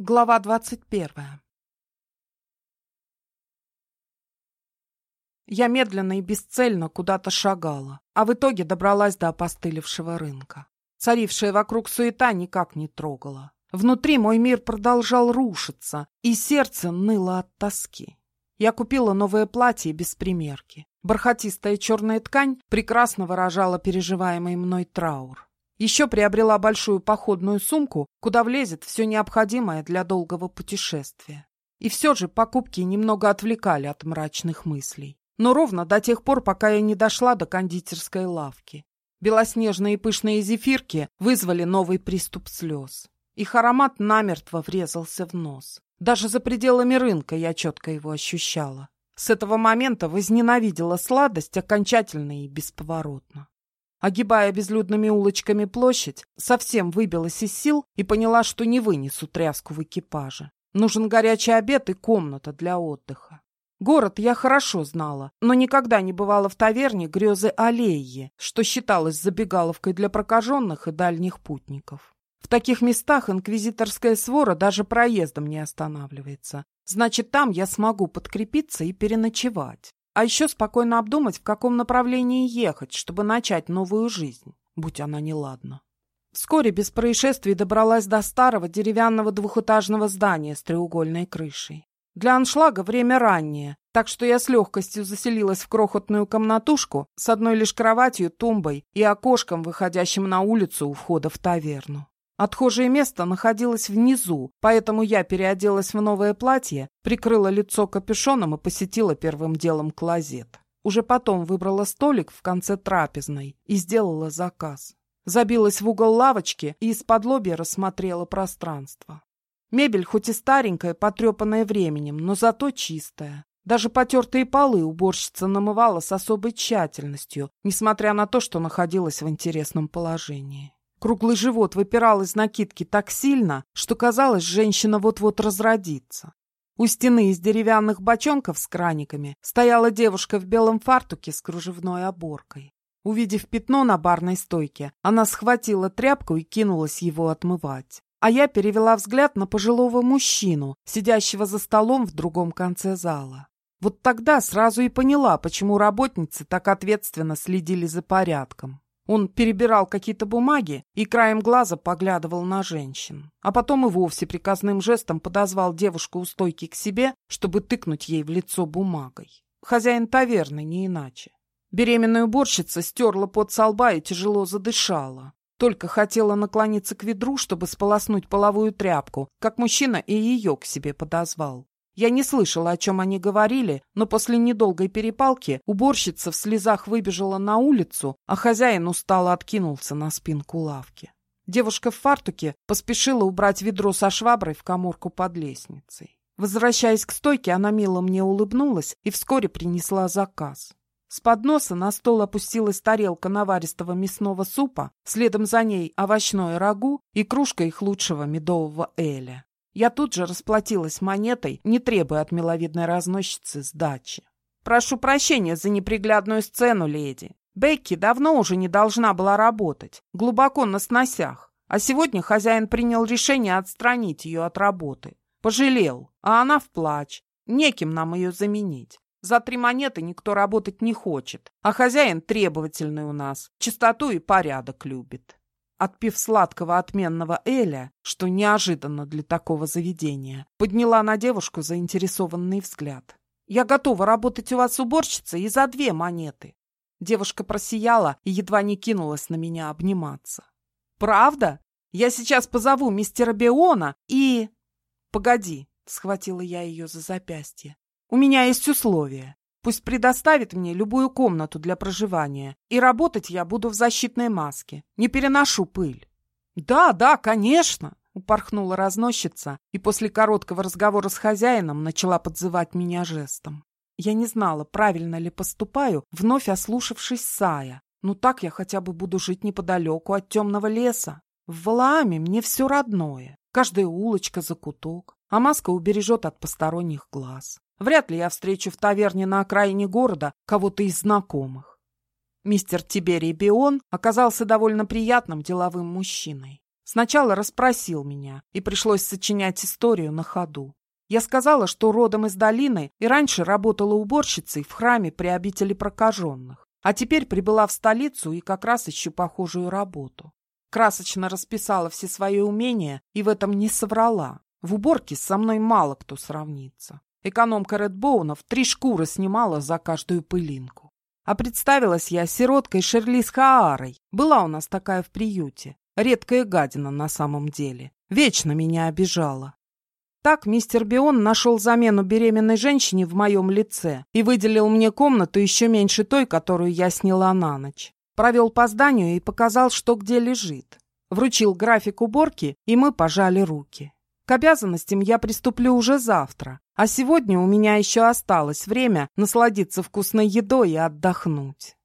Глава двадцать первая Я медленно и бесцельно куда-то шагала, а в итоге добралась до опостылевшего рынка. Царившая вокруг суета никак не трогала. Внутри мой мир продолжал рушиться, и сердце ныло от тоски. Я купила новое платье без примерки. Бархатистая черная ткань прекрасно выражала переживаемый мной траур. Еще приобрела большую походную сумку, куда влезет все необходимое для долгого путешествия. И все же покупки немного отвлекали от мрачных мыслей. Но ровно до тех пор, пока я не дошла до кондитерской лавки. Белоснежные пышные зефирки вызвали новый приступ слез. Их аромат намертво врезался в нос. Даже за пределами рынка я четко его ощущала. С этого момента возненавидела сладость окончательно и бесповоротно. Огибая безлюдными улочками площадь, совсем выбилась из сил и поняла, что не вынесу тряску в экипаже. Нужен горячий обед и комната для отдыха. Город я хорошо знала, но никогда не бывала в таверне грезы аллеи, что считалось забегаловкой для прокаженных и дальних путников. В таких местах инквизиторская свора даже проездом не останавливается. Значит, там я смогу подкрепиться и переночевать. А еще спокойно обдумать, в каком направлении ехать, чтобы начать новую жизнь, будь она неладна. Вскоре без происшествий добралась до старого деревянного двухэтажного здания с треугольной крышей. Для аншлага время раннее, так что я с легкостью заселилась в крохотную комнатушку с одной лишь кроватью, тумбой и окошком, выходящим на улицу у входа в таверну. Отхожее место находилось внизу, поэтому я переоделась в новое платье, прикрыла лицо капюшоном и посетила первым делом клозет. Уже потом выбрала столик в конце трапезной и сделала заказ. Забилась в угол лавочки и из-под лобья рассмотрела пространство. Мебель хоть и старенькая, потрепанная временем, но зато чистая. Даже потертые полы уборщица намывала с особой тщательностью, несмотря на то, что находилась в интересном положении. Круглый живот выпирал из накидки так сильно, что казалось, женщина вот-вот разродится. У стены из деревянных бочонков с краниками стояла девушка в белом фартуке с кружевной оборкой. Увидев пятно на барной стойке, она схватила тряпку и кинулась его отмывать. А я перевела взгляд на пожилого мужчину, сидящего за столом в другом конце зала. Вот тогда сразу и поняла, почему работницы так ответственно следили за порядком. Он перебирал какие-то бумаги и краем глаза поглядывал на женщин. А потом и вовсе приказным жестом подозвал девушку у стойки к себе, чтобы тыкнуть ей в лицо бумагой. Хозяин таверны, не иначе. Беременная уборщица стерла пот со и тяжело задышала. Только хотела наклониться к ведру, чтобы сполоснуть половую тряпку, как мужчина и ее к себе подозвал. Я не слышала, о чем они говорили, но после недолгой перепалки уборщица в слезах выбежала на улицу, а хозяин устало откинулся на спинку лавки. Девушка в фартуке поспешила убрать ведро со шваброй в коморку под лестницей. Возвращаясь к стойке, она мило мне улыбнулась и вскоре принесла заказ. С подноса на стол опустилась тарелка наваристого мясного супа, следом за ней овощное рагу и кружка их лучшего медового эля. Я тут же расплатилась монетой, не требуя от миловидной разносчицы сдачи. «Прошу прощения за неприглядную сцену, леди. Бекки давно уже не должна была работать, глубоко на сносях. А сегодня хозяин принял решение отстранить ее от работы. Пожалел, а она в плач. Неким нам ее заменить. За три монеты никто работать не хочет, а хозяин требовательный у нас, чистоту и порядок любит. Отпив сладкого отменного Эля, что неожиданно для такого заведения, подняла на девушку заинтересованный взгляд. «Я готова работать у вас уборщицей и за две монеты». Девушка просияла и едва не кинулась на меня обниматься. «Правда? Я сейчас позову мистера Беона и...» «Погоди», — схватила я ее за запястье. «У меня есть условия. Пусть предоставит мне любую комнату для проживания, и работать я буду в защитной маске. Не переношу пыль. Да, да, конечно, упорхнула разносчица и после короткого разговора с хозяином начала подзывать меня жестом. Я не знала, правильно ли поступаю, вновь ослушавшись Сая. Ну так я хотя бы буду жить неподалеку от темного леса. В Валааме мне все родное. Каждая улочка, закуток. А маска убережет от посторонних глаз. Вряд ли я встречу в таверне на окраине города кого-то из знакомых. Мистер Тиберий Бион оказался довольно приятным деловым мужчиной. Сначала расспросил меня, и пришлось сочинять историю на ходу. Я сказала, что родом из долины и раньше работала уборщицей в храме при обители прокаженных, а теперь прибыла в столицу и как раз ищу похожую работу. Красочно расписала все свои умения и в этом не соврала. В уборке со мной мало кто сравнится. Экономка Редбоунов три шкуры снимала за каждую пылинку. А представилась я сироткой Шерлис Хаарой. Была у нас такая в приюте. Редкая гадина на самом деле. Вечно меня обижала. Так мистер Бион нашел замену беременной женщине в моем лице и выделил мне комнату еще меньше той, которую я сняла на ночь. Провел по зданию и показал, что где лежит. Вручил график уборки, и мы пожали руки. К обязанностям я приступлю уже завтра, а сегодня у меня еще осталось время насладиться вкусной едой и отдохнуть.